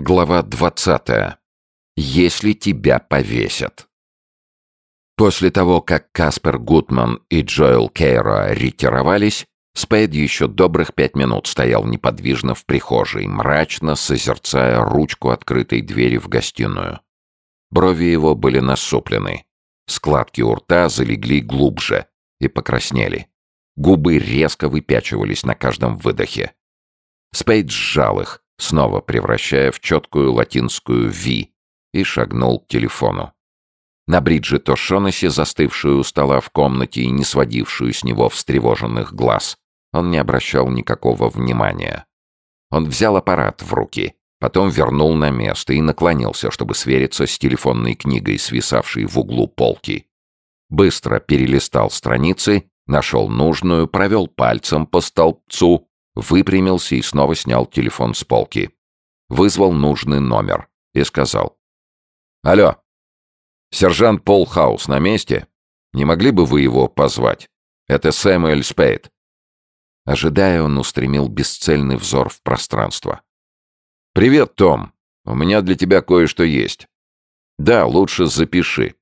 Глава 20. Если тебя повесят. После того, как Каспер Гутман и Джоэл Кейро ретировались, Спейд еще добрых пять минут стоял неподвижно в прихожей, мрачно созерцая ручку открытой двери в гостиную. Брови его были насуплены. Складки у рта залегли глубже и покраснели. Губы резко выпячивались на каждом выдохе. Спейд сжал их, снова превращая в четкую латинскую «Ви», и шагнул к телефону. На Бриджит О'Шонесси, застывшую у стола в комнате и не сводившую с него встревоженных глаз, он не обращал никакого внимания. Он взял аппарат в руки, потом вернул на место и наклонился, чтобы свериться с телефонной книгой, свисавшей в углу полки. Быстро перелистал страницы, нашел нужную, провел пальцем по столбцу выпрямился и снова снял телефон с полки. Вызвал нужный номер и сказал. «Алло, сержант Пол Хаус на месте? Не могли бы вы его позвать? Это Сэмюэль Спейд». Ожидая, он устремил бесцельный взор в пространство. «Привет, Том. У меня для тебя кое-что есть. Да, лучше запиши.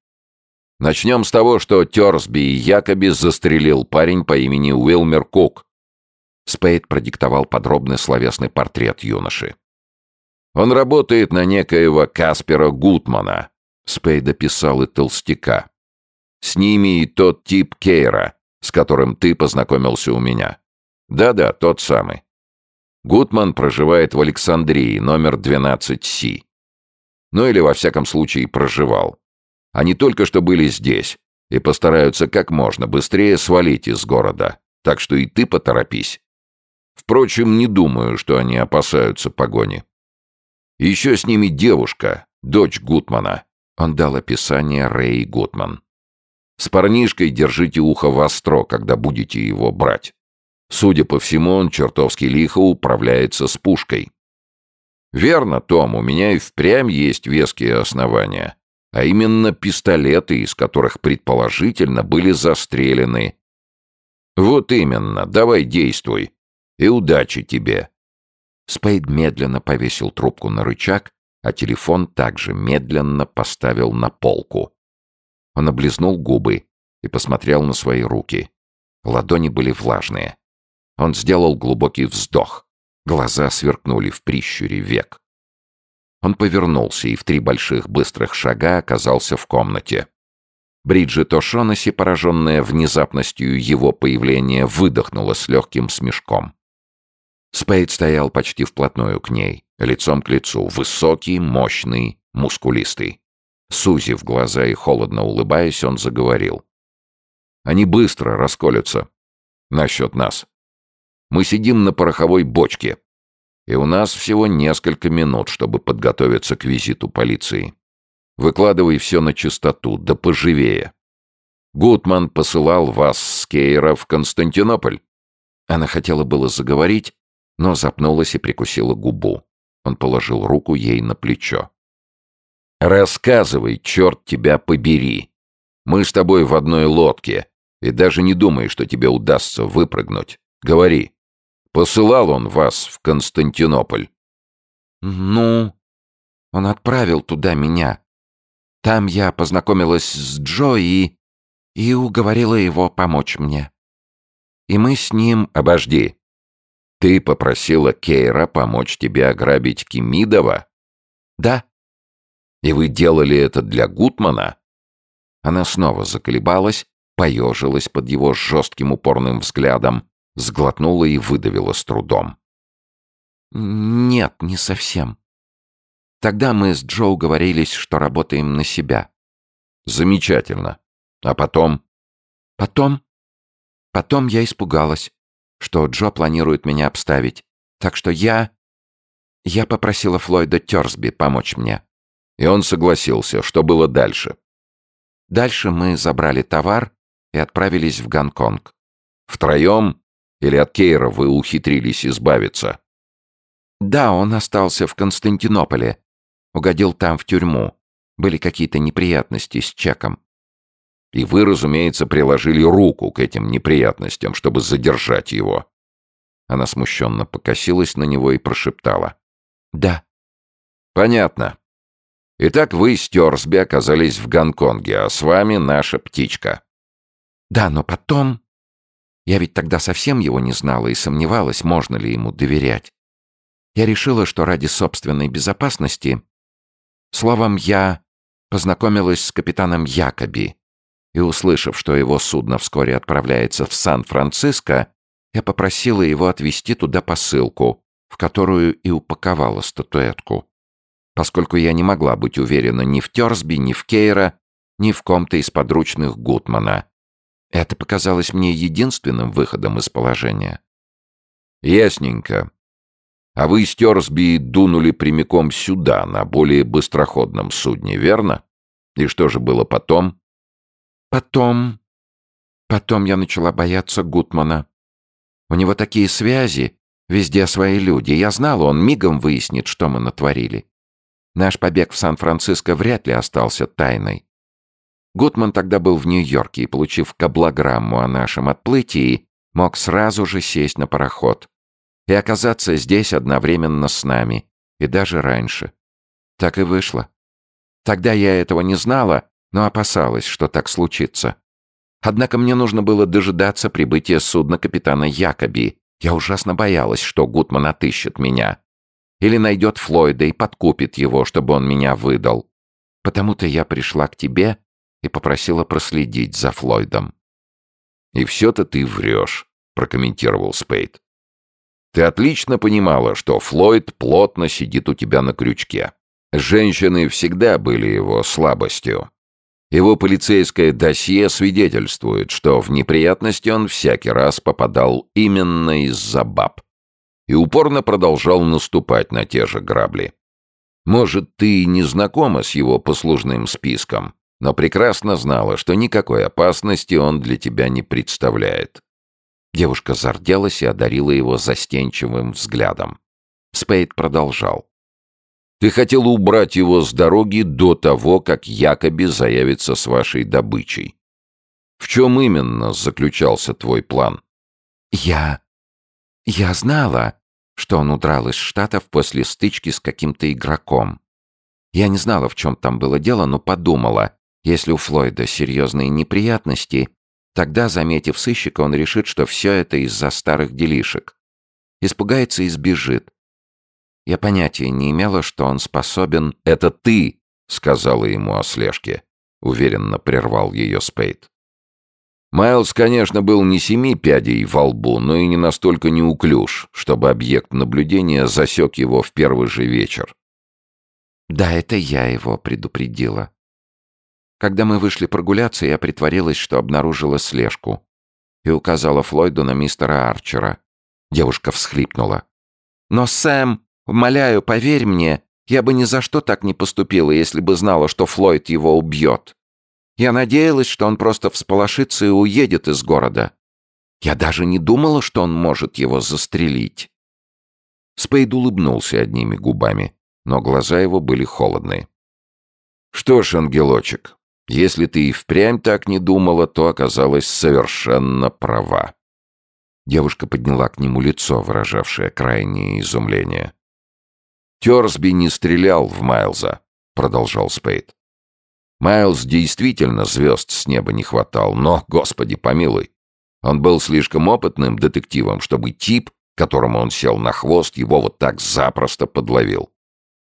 Начнем с того, что Терсби и Якоби застрелил парень по имени Уилмер Кук. Спейд продиктовал подробный словесный портрет юноши. «Он работает на некоего Каспера Гутмана», — Спейд описал и толстяка. «С ними и тот тип Кейра, с которым ты познакомился у меня. Да-да, тот самый. Гутман проживает в Александрии, номер 12С. Ну или, во всяком случае, проживал. Они только что были здесь и постараются как можно быстрее свалить из города, так что и ты поторопись. Впрочем, не думаю, что они опасаются погони. Еще с ними девушка, дочь Гутмана. Он дал описание Рэй Гутман. С парнишкой держите ухо востро, когда будете его брать. Судя по всему, он чертовски лихо управляется с пушкой. Верно, Том, у меня и впрямь есть веские основания. А именно пистолеты, из которых предположительно были застрелены. Вот именно, давай действуй. И удачи тебе!» Спейд медленно повесил трубку на рычаг, а телефон также медленно поставил на полку. Он облизнул губы и посмотрел на свои руки. Ладони были влажные. Он сделал глубокий вздох. Глаза сверкнули в прищуре век. Он повернулся и в три больших быстрых шага оказался в комнате. Бриджит О'Шонесси, пораженная внезапностью его появления, выдохнула с легким смешком. Спейд стоял почти вплотную к ней, лицом к лицу, высокий, мощный, мускулистый. Сузив глаза и холодно улыбаясь, он заговорил. «Они быстро расколются. Насчет нас. Мы сидим на пороховой бочке, и у нас всего несколько минут, чтобы подготовиться к визиту полиции. Выкладывай все на чистоту, да поживее. Гутман посылал вас с Кейра в Константинополь». Она хотела было заговорить, но запнулась и прикусила губу. Он положил руку ей на плечо. «Рассказывай, черт тебя побери! Мы с тобой в одной лодке, и даже не думай, что тебе удастся выпрыгнуть. Говори, посылал он вас в Константинополь?» «Ну, он отправил туда меня. Там я познакомилась с Джо и... и уговорила его помочь мне. И мы с ним...» «Обожди!» Ты попросила Кейра помочь тебе ограбить Кимидова? Да. И вы делали это для Гутмана? Она снова заколебалась, поежилась под его жестким упорным взглядом, сглотнула и выдавила с трудом. Нет, не совсем. Тогда мы с Джо говорились, что работаем на себя. Замечательно. А потом? Потом? Потом я испугалась что Джо планирует меня обставить. Так что я... Я попросила Флойда Терсби помочь мне. И он согласился. Что было дальше? Дальше мы забрали товар и отправились в Гонконг. Втроем? Или от Кейра вы ухитрились избавиться? Да, он остался в Константинополе. Угодил там в тюрьму. Были какие-то неприятности с чеком. И вы, разумеется, приложили руку к этим неприятностям, чтобы задержать его. Она смущенно покосилась на него и прошептала. «Да». Понятно. Итак, вы с Терсби оказались в Гонконге, а с вами наша птичка. Да, но потом... Я ведь тогда совсем его не знала и сомневалась, можно ли ему доверять. Я решила, что ради собственной безопасности... Словом, я познакомилась с капитаном Якоби, и, услышав, что его судно вскоре отправляется в Сан-Франциско, я попросила его отвезти туда посылку, в которую и упаковала статуэтку. Поскольку я не могла быть уверена ни в Терсби, ни в Кейра, ни в ком-то из подручных Гутмана. Это показалось мне единственным выходом из положения. «Ясненько. А вы с Терсби дунули прямиком сюда, на более быстроходном судне, верно? И что же было потом?» «Потом... Потом я начала бояться Гутмана. У него такие связи, везде свои люди. Я знала, он мигом выяснит, что мы натворили. Наш побег в Сан-Франциско вряд ли остался тайной. Гутман тогда был в Нью-Йорке и, получив каблограмму о нашем отплытии, мог сразу же сесть на пароход и оказаться здесь одновременно с нами, и даже раньше. Так и вышло. Тогда я этого не знала, но опасалась, что так случится. Однако мне нужно было дожидаться прибытия судна капитана Якоби. Я ужасно боялась, что Гутман отыщет меня. Или найдет Флойда и подкупит его, чтобы он меня выдал. Потому-то я пришла к тебе и попросила проследить за Флойдом. «И все-то ты врешь», — прокомментировал Спейд. «Ты отлично понимала, что Флойд плотно сидит у тебя на крючке. Женщины всегда были его слабостью. Его полицейское досье свидетельствует, что в неприятности он всякий раз попадал именно из-за баб. И упорно продолжал наступать на те же грабли. Может, ты не знакома с его послужным списком, но прекрасно знала, что никакой опасности он для тебя не представляет. Девушка зарделась и одарила его застенчивым взглядом. Спейд продолжал. Ты хотела убрать его с дороги до того, как якобы заявится с вашей добычей. В чем именно заключался твой план? Я... Я знала, что он удрал из Штатов после стычки с каким-то игроком. Я не знала, в чем там было дело, но подумала, если у Флойда серьезные неприятности, тогда, заметив сыщика, он решит, что все это из-за старых делишек. Испугается и сбежит. Я понятия не имела, что он способен... «Это ты!» — сказала ему о слежке. Уверенно прервал ее Спейд. Майлз, конечно, был не семи пядей во лбу, но и не настолько неуклюж, чтобы объект наблюдения засек его в первый же вечер. Да, это я его предупредила. Когда мы вышли прогуляться, я притворилась, что обнаружила слежку и указала Флойду на мистера Арчера. Девушка всхлипнула. «Но Сэм...» Умоляю, поверь мне, я бы ни за что так не поступила, если бы знала, что Флойд его убьет. Я надеялась, что он просто всполошится и уедет из города. Я даже не думала, что он может его застрелить. Спейд улыбнулся одними губами, но глаза его были холодные. «Что ж, ангелочек, если ты и впрямь так не думала, то оказалась совершенно права». Девушка подняла к нему лицо, выражавшее крайнее изумление. «Терсби не стрелял в Майлза», — продолжал Спейд. Майлз действительно звезд с неба не хватал, но, господи помилуй, он был слишком опытным детективом, чтобы тип, которому он сел на хвост, его вот так запросто подловил.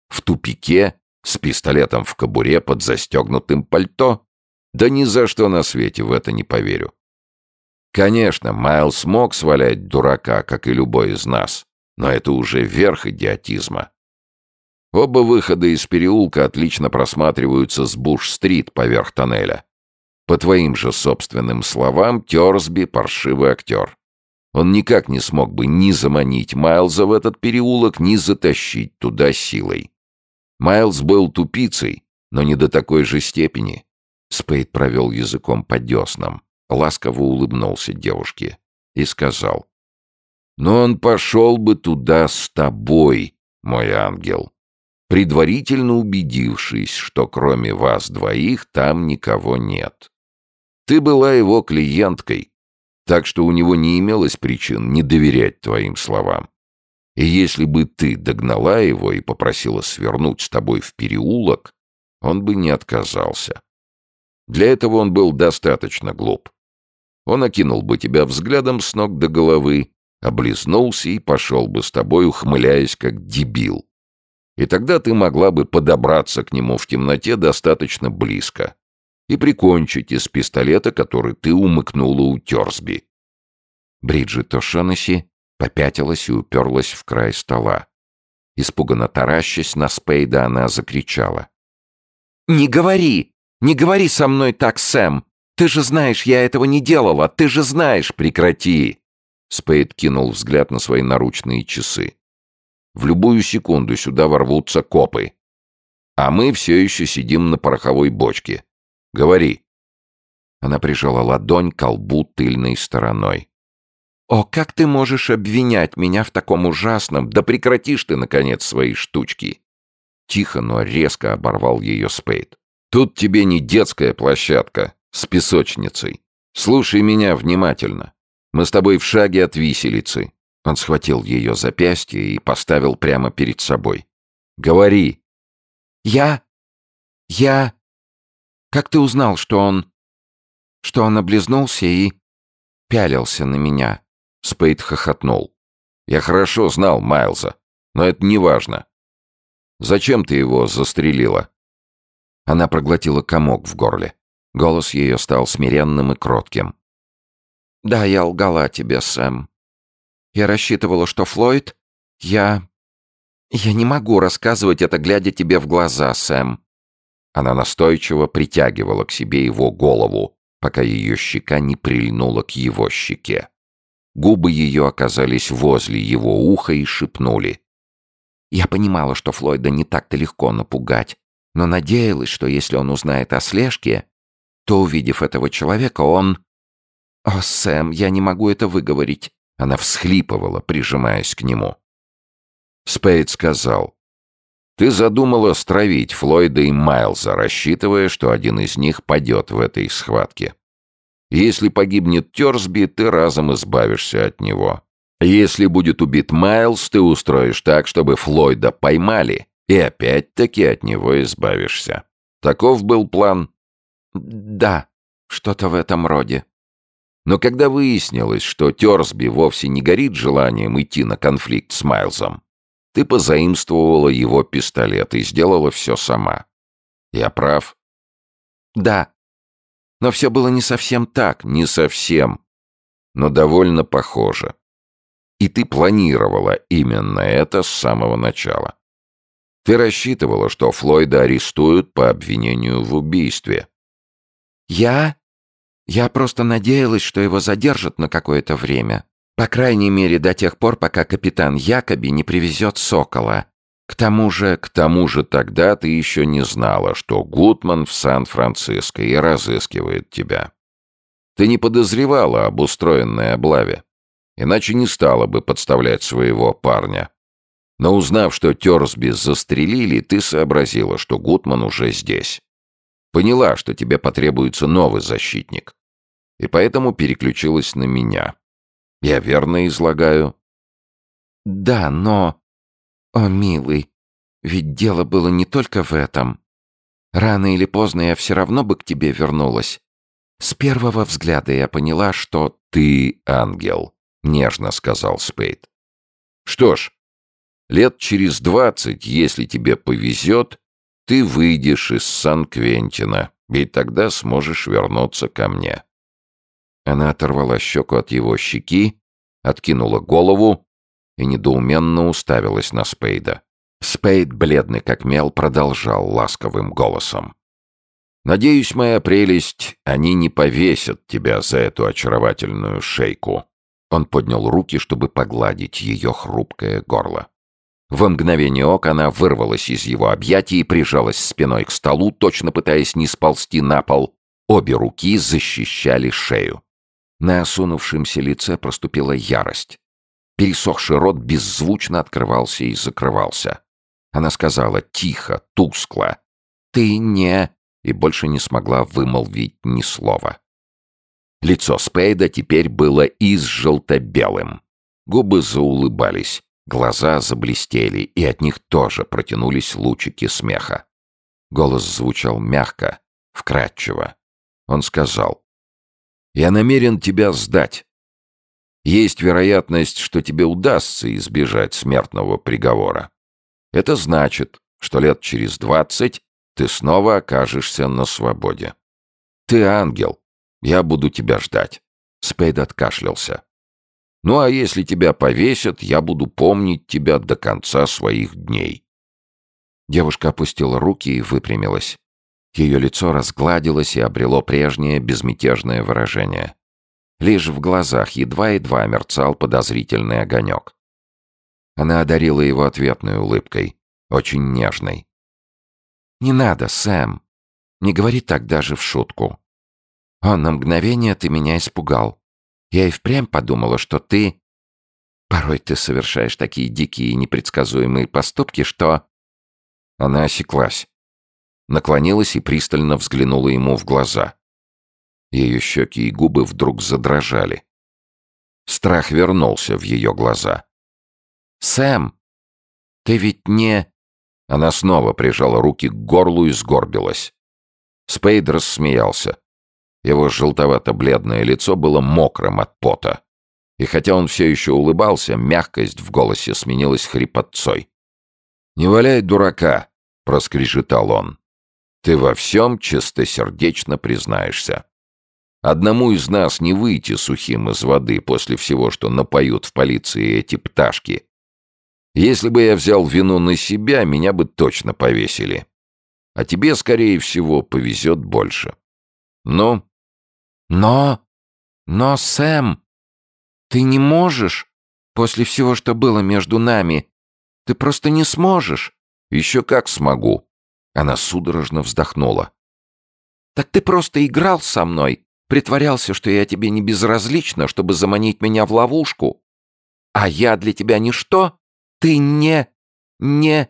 В тупике, с пистолетом в кобуре под застегнутым пальто? Да ни за что на свете в это не поверю. Конечно, Майлз мог свалять дурака, как и любой из нас, но это уже верх идиотизма. Оба выхода из переулка отлично просматриваются с Буш-стрит поверх тоннеля. По твоим же собственным словам, Терсби — паршивый актер. Он никак не смог бы ни заманить Майлза в этот переулок, ни затащить туда силой. Майлз был тупицей, но не до такой же степени. Спейд провел языком по деснам, ласково улыбнулся девушке и сказал. «Но он пошел бы туда с тобой, мой ангел предварительно убедившись, что кроме вас двоих там никого нет. Ты была его клиенткой, так что у него не имелось причин не доверять твоим словам. И если бы ты догнала его и попросила свернуть с тобой в переулок, он бы не отказался. Для этого он был достаточно глуп. Он окинул бы тебя взглядом с ног до головы, облизнулся и пошел бы с тобой, ухмыляясь как дебил. И тогда ты могла бы подобраться к нему в темноте достаточно близко и прикончить из пистолета, который ты умыкнула у Терсби. Бриджит О'Шонесси попятилась и уперлась в край стола. Испуганно таращась на Спейда, она закричала. «Не говори! Не говори со мной так, Сэм! Ты же знаешь, я этого не делала! Ты же знаешь! Прекрати!» Спейд кинул взгляд на свои наручные часы. «В любую секунду сюда ворвутся копы. А мы все еще сидим на пороховой бочке. Говори». Она прижала ладонь к колбу тыльной стороной. «О, как ты можешь обвинять меня в таком ужасном? Да прекратишь ты, наконец, свои штучки!» Тихо, но резко оборвал ее Спейд. «Тут тебе не детская площадка с песочницей. Слушай меня внимательно. Мы с тобой в шаге от виселицы». Он схватил ее запястье и поставил прямо перед собой. «Говори». «Я? Я? Как ты узнал, что он... что он облизнулся и пялился на меня?» Спейд хохотнул. «Я хорошо знал Майлза, но это не важно. Зачем ты его застрелила?» Она проглотила комок в горле. Голос ее стал смиренным и кротким. «Да, я лгала тебе, Сэм. Я рассчитывала, что Флойд... Я... Я не могу рассказывать это, глядя тебе в глаза, Сэм». Она настойчиво притягивала к себе его голову, пока ее щека не прильнула к его щеке. Губы ее оказались возле его уха и шепнули. Я понимала, что Флойда не так-то легко напугать, но надеялась, что если он узнает о слежке, то, увидев этого человека, он... «О, Сэм, я не могу это выговорить!» Она всхлипывала, прижимаясь к нему. Спейд сказал, «Ты задумала стравить Флойда и Майлза, рассчитывая, что один из них падет в этой схватке. Если погибнет Терсби, ты разом избавишься от него. Если будет убит Майлз, ты устроишь так, чтобы Флойда поймали, и опять-таки от него избавишься. Таков был план. Да, что-то в этом роде. Но когда выяснилось, что Терсби вовсе не горит желанием идти на конфликт с Майлзом, ты позаимствовала его пистолет и сделала все сама. Я прав? Да, но все было не совсем так, не совсем, но довольно похоже. И ты планировала именно это с самого начала. Ты рассчитывала, что Флойда арестуют по обвинению в убийстве. Я? Я просто надеялась, что его задержат на какое-то время. По крайней мере, до тех пор, пока капитан Якоби не привезет Сокола. К тому же, к тому же тогда ты еще не знала, что Гутман в Сан-Франциско и разыскивает тебя. Ты не подозревала об устроенной облаве, иначе не стала бы подставлять своего парня. Но узнав, что Терсби застрелили, ты сообразила, что Гутман уже здесь. Поняла, что тебе потребуется новый защитник. И поэтому переключилась на меня. Я верно излагаю? Да, но... «О, милый, ведь дело было не только в этом. Рано или поздно я все равно бы к тебе вернулась. С первого взгляда я поняла, что ты ангел», — нежно сказал Спейд. «Что ж, лет через двадцать, если тебе повезет, ты выйдешь из Сан-Квентина, и тогда сможешь вернуться ко мне». Она оторвала щеку от его щеки, откинула голову и недоуменно уставилась на Спейда. Спейд, бледный как мел, продолжал ласковым голосом. «Надеюсь, моя прелесть, они не повесят тебя за эту очаровательную шейку». Он поднял руки, чтобы погладить ее хрупкое горло. В мгновение ока она вырвалась из его объятий и прижалась спиной к столу, точно пытаясь не сползти на пол. Обе руки защищали шею. На осунувшемся лице проступила ярость. Пересохший рот беззвучно открывался и закрывался. Она сказала тихо, тускло. «Ты не...» и больше не смогла вымолвить ни слова. Лицо Спейда теперь было изжелто-белым. Губы заулыбались, Глаза заблестели, и от них тоже протянулись лучики смеха. Голос звучал мягко, вкрадчиво. Он сказал, «Я намерен тебя сдать. Есть вероятность, что тебе удастся избежать смертного приговора. Это значит, что лет через двадцать ты снова окажешься на свободе. Ты ангел. Я буду тебя ждать. Спейд откашлялся. Ну а если тебя повесят, я буду помнить тебя до конца своих дней. Девушка опустила руки и выпрямилась. Ее лицо разгладилось и обрело прежнее безмятежное выражение. Лишь в глазах едва-едва мерцал подозрительный огонек. Она одарила его ответной улыбкой, очень нежной. «Не надо, Сэм. Не говори так даже в шутку. О, на мгновение ты меня испугал. Я и впрямь подумала, что ты... Порой ты совершаешь такие дикие и непредсказуемые поступки, что...» Она осеклась. Наклонилась и пристально взглянула ему в глаза. Ее щеки и губы вдруг задрожали. Страх вернулся в ее глаза. «Сэм, ты ведь не...» Она снова прижала руки к горлу и сгорбилась. Спейд рассмеялся. Его желтовато-бледное лицо было мокрым от пота. И хотя он все еще улыбался, мягкость в голосе сменилась хрипотцой. «Не валяй дурака!» — проскрежетал он. «Ты во всем чистосердечно признаешься. Одному из нас не выйти сухим из воды после всего, что напоют в полиции эти пташки, если бы я взял вину на себя, меня бы точно повесили. А тебе, скорее всего, повезет больше. Ну? Но... Но, Сэм, ты не можешь, после всего, что было между нами. Ты просто не сможешь. Еще как смогу. Она судорожно вздохнула. Так ты просто играл со мной, притворялся, что я тебе не безразлична, чтобы заманить меня в ловушку. А я для тебя ничто? Ты не... не...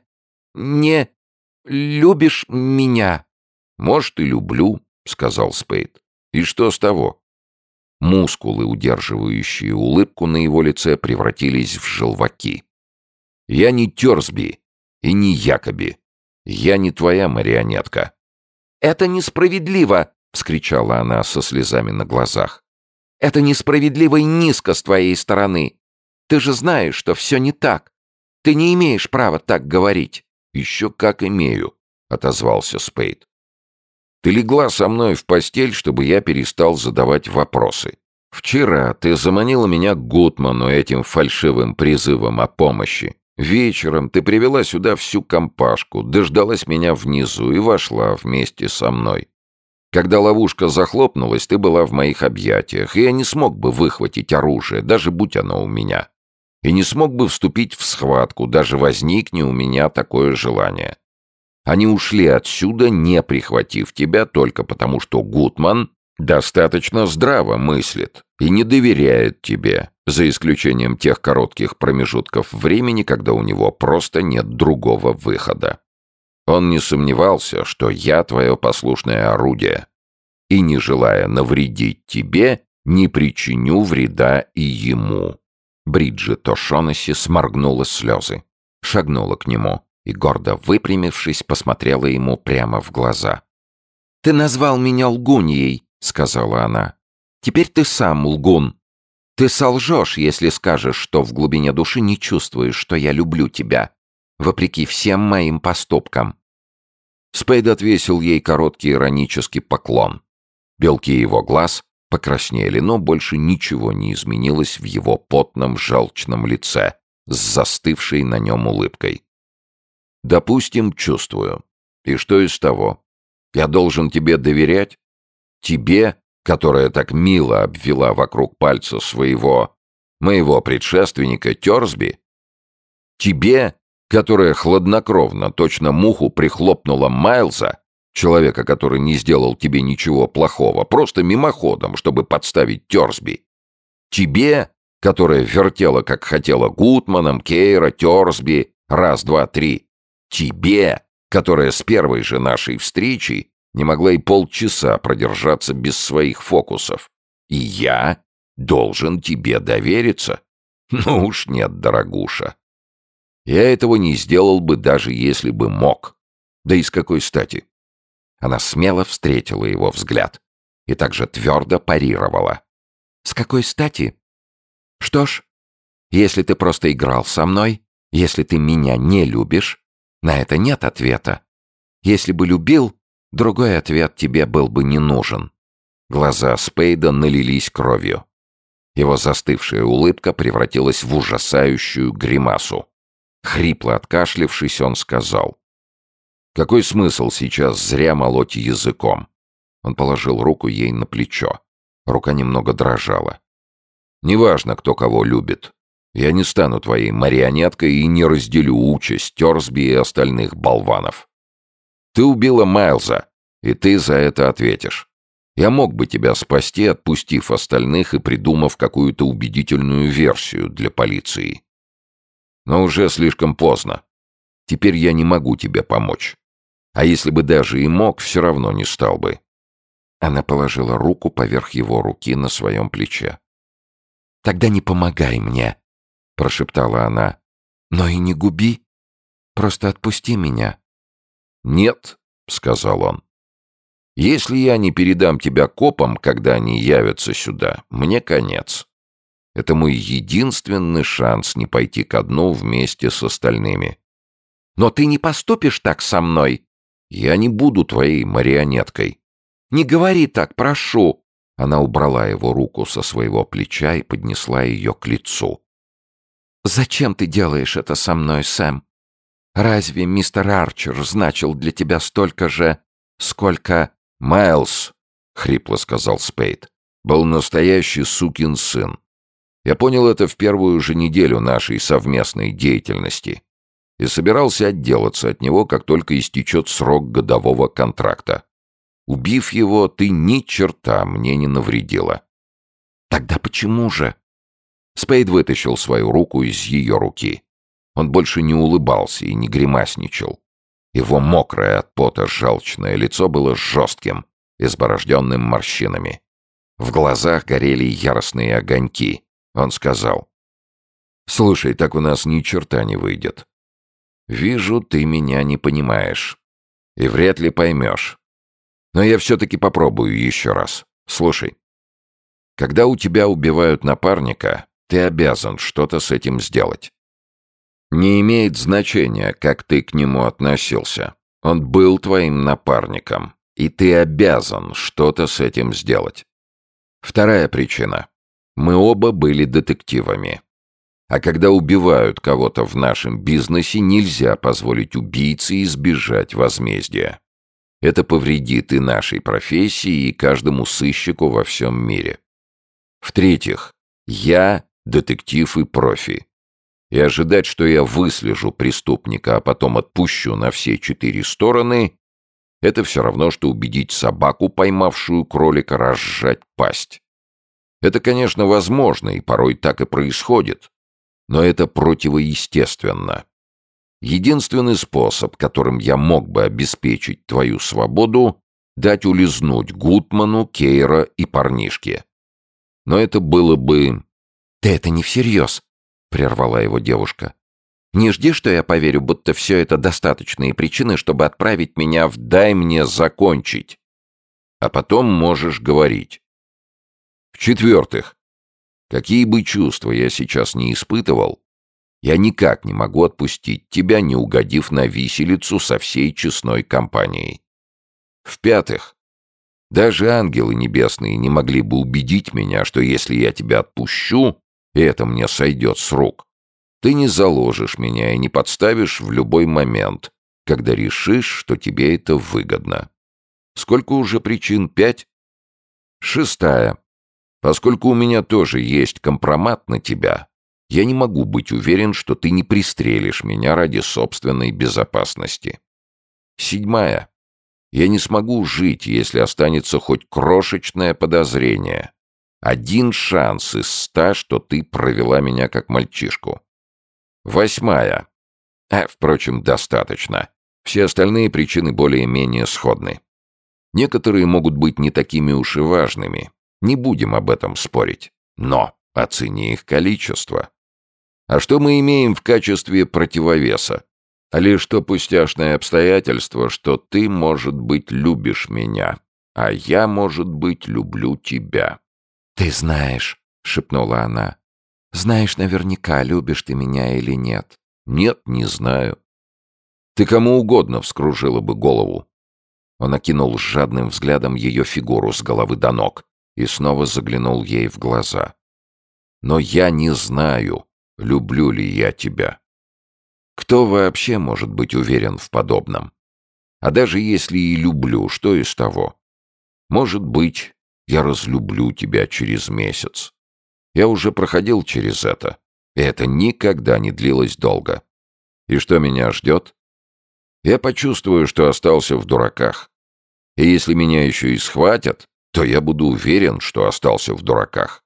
не... любишь меня?» «Может, и люблю», — сказал Спейд. «И что с того?» Мускулы, удерживающие улыбку на его лице, превратились в желваки. «Я не Терсби и не Якоби. Я не твоя марионетка». «Это несправедливо!» — вскричала она со слезами на глазах. «Это несправедливо и низко с твоей стороны. Ты же знаешь, что все не так. Ты не имеешь права так говорить». «Еще как имею», — отозвался Спейд. «Ты легла со мной в постель, чтобы я перестал задавать вопросы. Вчера ты заманила меня к Гутману этим фальшивым призывом о помощи. Вечером ты привела сюда всю компашку, дождалась меня внизу и вошла вместе со мной. Когда ловушка захлопнулась, ты была в моих объятиях, и я не смог бы выхватить оружие, даже будь оно у меня и не смог бы вступить в схватку, даже возникне у меня такое желание. Они ушли отсюда, не прихватив тебя, только потому что Гутман достаточно здраво мыслит и не доверяет тебе, за исключением тех коротких промежутков времени, когда у него просто нет другого выхода. Он не сомневался, что я твое послушное орудие, и, не желая навредить тебе, не причиню вреда и ему. Бриджит О'Шонесси сморгнула слезы, шагнула к нему и, гордо выпрямившись, посмотрела ему прямо в глаза. «Ты назвал меня лгуньей», — сказала она. «Теперь ты сам лгун. Ты солжешь, если скажешь, что в глубине души не чувствуешь, что я люблю тебя, вопреки всем моим поступкам». Спейд отвесил ей короткий иронический поклон. Белки его глаз покраснели, но больше ничего не изменилось в его потном желчном лице с застывшей на нем улыбкой. «Допустим, чувствую. И что из того? Я должен тебе доверять? Тебе, которая так мило обвела вокруг пальца своего, моего предшественника Терсби? Тебе, которая хладнокровно, точно муху прихлопнула Майлза, Человека, который не сделал тебе ничего плохого, просто мимоходом, чтобы подставить Терсби. Тебе, которая вертела, как хотела, Гутманом, Кейра, Терсби, раз, два, три. Тебе, которая с первой же нашей встречи не могла и полчаса продержаться без своих фокусов. И я должен тебе довериться. Ну уж нет, дорогуша. Я этого не сделал бы, даже если бы мог. Да и с какой стати? Она смело встретила его взгляд и также твердо парировала. «С какой стати? Что ж, если ты просто играл со мной, если ты меня не любишь, на это нет ответа. Если бы любил, другой ответ тебе был бы не нужен». Глаза Спейда налились кровью. Его застывшая улыбка превратилась в ужасающую гримасу. Хрипло откашлившись, он сказал. «Какой смысл сейчас зря молоть языком?» Он положил руку ей на плечо. Рука немного дрожала. «Неважно, кто кого любит. Я не стану твоей марионеткой и не разделю участь Терсби и остальных болванов. Ты убила Майлза, и ты за это ответишь. Я мог бы тебя спасти, отпустив остальных и придумав какую-то убедительную версию для полиции. Но уже слишком поздно. Теперь я не могу тебе помочь. А если бы даже и мог, все равно не стал бы. Она положила руку поверх его руки на своем плече. «Тогда не помогай мне», — прошептала она. «Но и не губи. Просто отпусти меня». «Нет», — сказал он. «Если я не передам тебя копам, когда они явятся сюда, мне конец. Это мой единственный шанс не пойти ко дну вместе с остальными». «Но ты не поступишь так со мной?» «Я не буду твоей марионеткой». Не говори так, прошу!» Она убрала его руку со своего плеча и поднесла ее к лицу. «Зачем ты делаешь это со мной, Сэм? Разве мистер Арчер значил для тебя столько же, сколько...» «Майлз», — хрипло сказал Спейд, — «был настоящий сукин сын. Я понял это в первую же неделю нашей совместной деятельности и собирался отделаться от него, как только истечет срок годового контракта. Убив его, ты ни черта мне не навредила. Тогда почему же? Спейд вытащил свою руку из ее руки. Он больше не улыбался и не гримасничал. Его мокрое от пота желчное лицо было жестким, изборожденным морщинами. В глазах горели яростные огоньки. Он сказал, «Слушай, так у нас ни черта не выйдет. Вижу, ты меня не понимаешь. И вряд ли поймешь. Но я все-таки попробую еще раз. Слушай. Когда у тебя убивают напарника, ты обязан что-то с этим сделать. Не имеет значения, как ты к нему относился. Он был твоим напарником, и ты обязан что-то с этим сделать. Вторая причина. Мы оба были детективами. А когда убивают кого-то в нашем бизнесе, нельзя позволить убийце избежать возмездия. Это повредит и нашей профессии, и каждому сыщику во всем мире. В-третьих, я детектив и профи. И ожидать, что я выслежу преступника, а потом отпущу на все четыре стороны, это все равно, что убедить собаку, поймавшую кролика, разжать пасть. Это, конечно, возможно, и порой так и происходит, но это противоестественно. Единственный способ, которым я мог бы обеспечить твою свободу, дать улизнуть Гутману, Кейра и парнишке. Но это было бы... «Ты это не всерьез», — прервала его девушка. «Не жди, что я поверю, будто все это достаточные причины, чтобы отправить меня в «дай мне закончить». А потом можешь говорить. В-четвертых, какие бы чувства я сейчас не испытывал, я никак не могу отпустить тебя, не угодив на виселицу со всей честной компанией. В-пятых, даже ангелы небесные не могли бы убедить меня, что если я тебя отпущу, и это мне сойдет с рук, ты не заложишь меня и не подставишь в любой момент, когда решишь, что тебе это выгодно. Сколько уже причин? Пять? Шестая. Поскольку у меня тоже есть компромат на тебя, я не могу быть уверен, что ты не пристрелишь меня ради собственной безопасности. Седьмая. Я не смогу жить, если останется хоть крошечное подозрение. Один шанс из ста, что ты провела меня как мальчишку. Восьмая. А, впрочем, достаточно. Все остальные причины более-менее сходны. Некоторые могут быть не такими уж и важными. Не будем об этом спорить. Но оцени их количество. А что мы имеем в качестве противовеса? А лишь то пустяшное обстоятельство, что ты, может быть, любишь меня, а я, может быть, люблю тебя. «Ты знаешь», — шепнула она. «Знаешь наверняка, любишь ты меня или нет». «Нет, не знаю». «Ты кому угодно вскружила бы голову». Он окинул жадным взглядом ее фигуру с головы до ног и снова заглянул ей в глаза. «Но я не знаю, люблю ли я тебя. Кто вообще может быть уверен в подобном? А даже если и люблю, что из того? Может быть, я разлюблю тебя через месяц. Я уже проходил через это, и это никогда не длилось долго. И что меня ждет? Я почувствую, что остался в дураках. И если меня еще и схватят, то я буду уверен, что остался в дураках.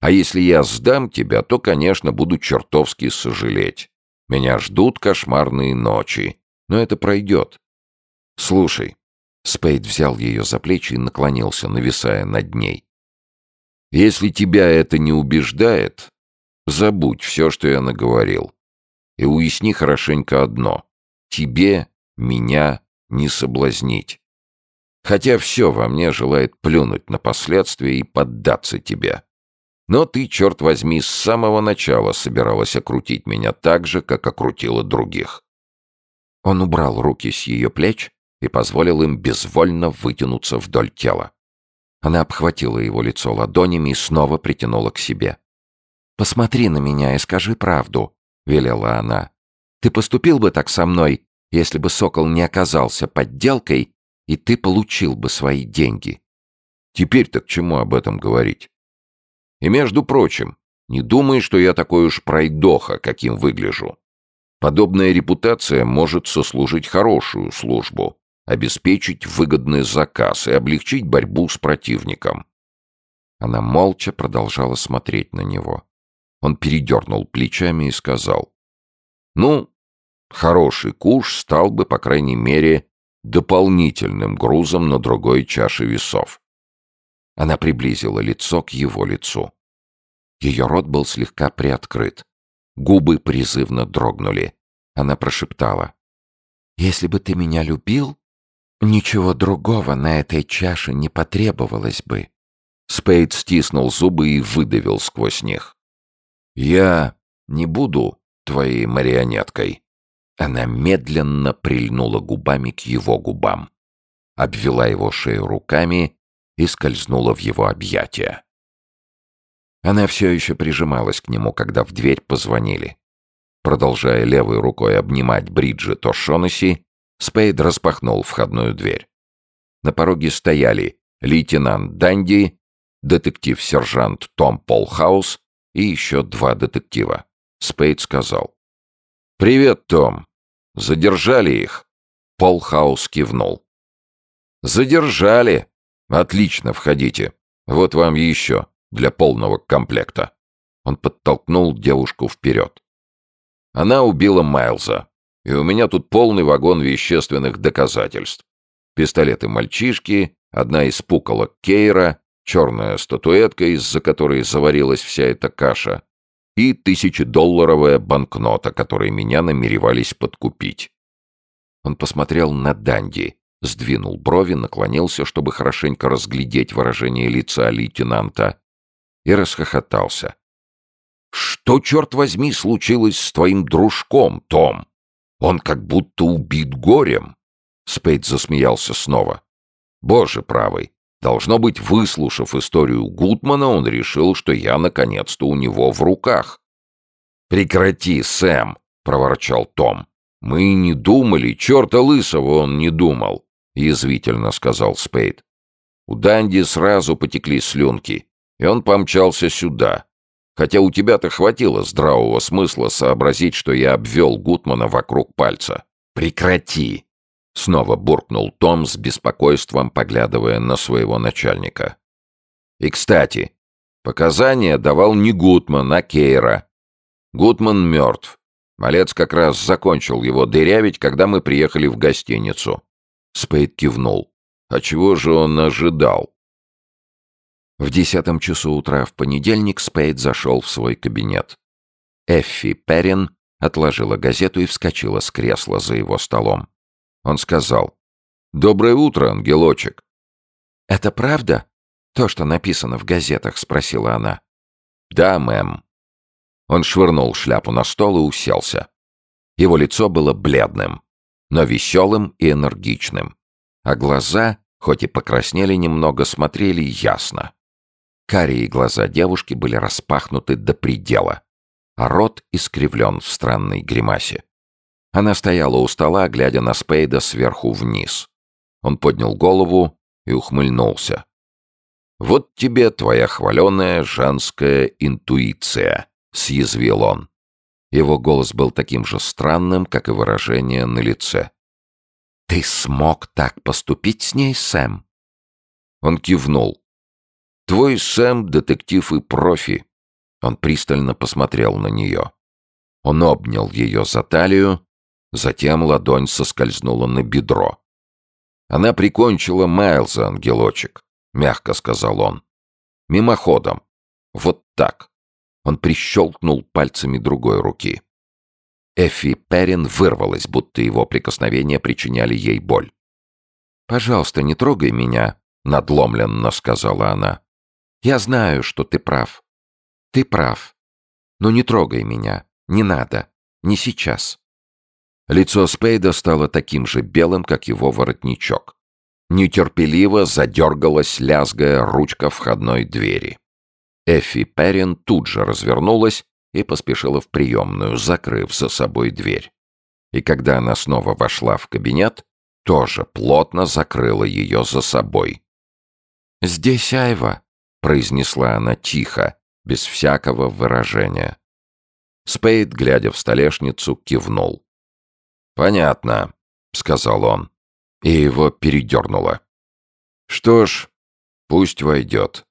А если я сдам тебя, то, конечно, буду чертовски сожалеть. Меня ждут кошмарные ночи, но это пройдет. Слушай, Спейд взял ее за плечи и наклонился, нависая над ней. Если тебя это не убеждает, забудь все, что я наговорил. И уясни хорошенько одно. Тебе меня не соблазнить. Хотя все во мне желает плюнуть на последствия и поддаться тебе. Но ты, черт возьми, с самого начала собиралась окрутить меня так же, как окрутила других. Он убрал руки с ее плеч и позволил им безвольно вытянуться вдоль тела. Она обхватила его лицо ладонями и снова притянула к себе. «Посмотри на меня и скажи правду», — велела она. «Ты поступил бы так со мной, если бы сокол не оказался подделкой, и ты получил бы свои деньги?» «Теперь-то к чему об этом говорить?» И, между прочим, не думай, что я такой уж пройдоха, каким выгляжу. Подобная репутация может сослужить хорошую службу, обеспечить выгодный заказ и облегчить борьбу с противником. Она молча продолжала смотреть на него. Он передернул плечами и сказал. «Ну, хороший куш стал бы, по крайней мере, дополнительным грузом на другой чаше весов. Она приблизила лицо к его лицу. Ее рот был слегка приоткрыт. Губы призывно дрогнули. Она прошептала. «Если бы ты меня любил, ничего другого на этой чаше не потребовалось бы». Спейд стиснул зубы и выдавил сквозь них. «Я не буду твоей марионеткой». Она медленно прильнула губами к его губам, обвела его шею руками и скользнула в его объятия. Она все еще прижималась к нему, когда в дверь позвонили. Продолжая левой рукой обнимать Бриджит О'Шонесси, Спейд распахнул входную дверь. На пороге стояли лейтенант Данди, детектив-сержант Том Полхаус и еще два детектива. Спейд сказал. «Привет, Том. Задержали их?» Полхаус кивнул. «Задержали. Отлично, входите. Вот вам еще, для полного комплекта. Он подтолкнул девушку вперед. Она убила Майлза. И у меня тут полный вагон вещественных доказательств. Пистолеты мальчишки, одна из пуколок Кейра, черная статуэтка, из-за которой заварилась вся эта каша, и тысячедолларовая банкнота, которой меня намеревались подкупить. Он посмотрел на Данди, сдвинул брови, наклонился, чтобы хорошенько разглядеть выражение лица лейтенанта, и расхохотался. «Что, черт возьми, случилось с твоим дружком, Том? Он как будто убит горем!» Спейд засмеялся снова. «Боже правый! Должно быть, выслушав историю Гудмана, он решил, что я наконец-то у него в руках». «Прекрати, Сэм!» — проворчал Том. «Мы не думали, черта лысого он не думал. — язвительно сказал Спейд. У Данди сразу потекли слюнки, и он помчался сюда. Хотя у тебя-то хватило здравого смысла сообразить, что я обвел Гутмана вокруг пальца. «Прекрати!» — снова буркнул Том с беспокойством, поглядывая на своего начальника. «И, кстати, показания давал не Гутман, а Кейра. Гутман мертв. Малец как раз закончил его дырявить, когда мы приехали в гостиницу. Спейд кивнул. А чего же он ожидал? В десятом часу утра в понедельник Спейд зашел в свой кабинет. Эффи Перрин отложила газету и вскочила с кресла за его столом. Он сказал, «Доброе утро, ангелочек». «Это правда? То, что написано в газетах?» — спросила она. «Да, мэм». Он швырнул шляпу на стол и уселся. Его лицо было бледным, но веселым и энергичным, а глаза, хоть и покраснели немного, смотрели ясно. Карие глаза девушки были распахнуты до предела, а рот искривлен в странной гримасе. Она стояла у стола, глядя на Спейда сверху вниз. Он поднял голову и ухмыльнулся. «Вот тебе твоя хваленая женская интуиция», — съязвил он. Его голос был таким же странным, как и выражение на лице. «Ты смог так поступить с ней, Сэм?» Он кивнул. «Твой Сэм — детектив и профи». Он пристально посмотрел на нее. Он обнял ее за талию, затем ладонь соскользнула на бедро. «Она прикончила Майлза, ангелочек», — мягко сказал он. «Мимоходом. Вот так». Он прищелкнул пальцами другой руки. Эффи Перрин вырвалась, будто его прикосновения причиняли ей боль. «Пожалуйста, не трогай меня», — надломленно сказала она. «Я знаю, что ты прав. Ты прав. Но не трогай меня. Не надо. Не сейчас». Лицо Спейда стало таким же белым, как его воротничок. Нетерпеливо задергалась, лязгая ручка входной двери. Эффи Перрин тут же развернулась и поспешила в приемную, закрыв за собой дверь. И когда она снова вошла в кабинет, тоже плотно закрыла ее за собой. «Здесь Айва», — произнесла она тихо, без всякого выражения. Спейд, глядя в столешницу, кивнул. «Понятно», — сказал он, и его передернуло. «Что ж, пусть войдет».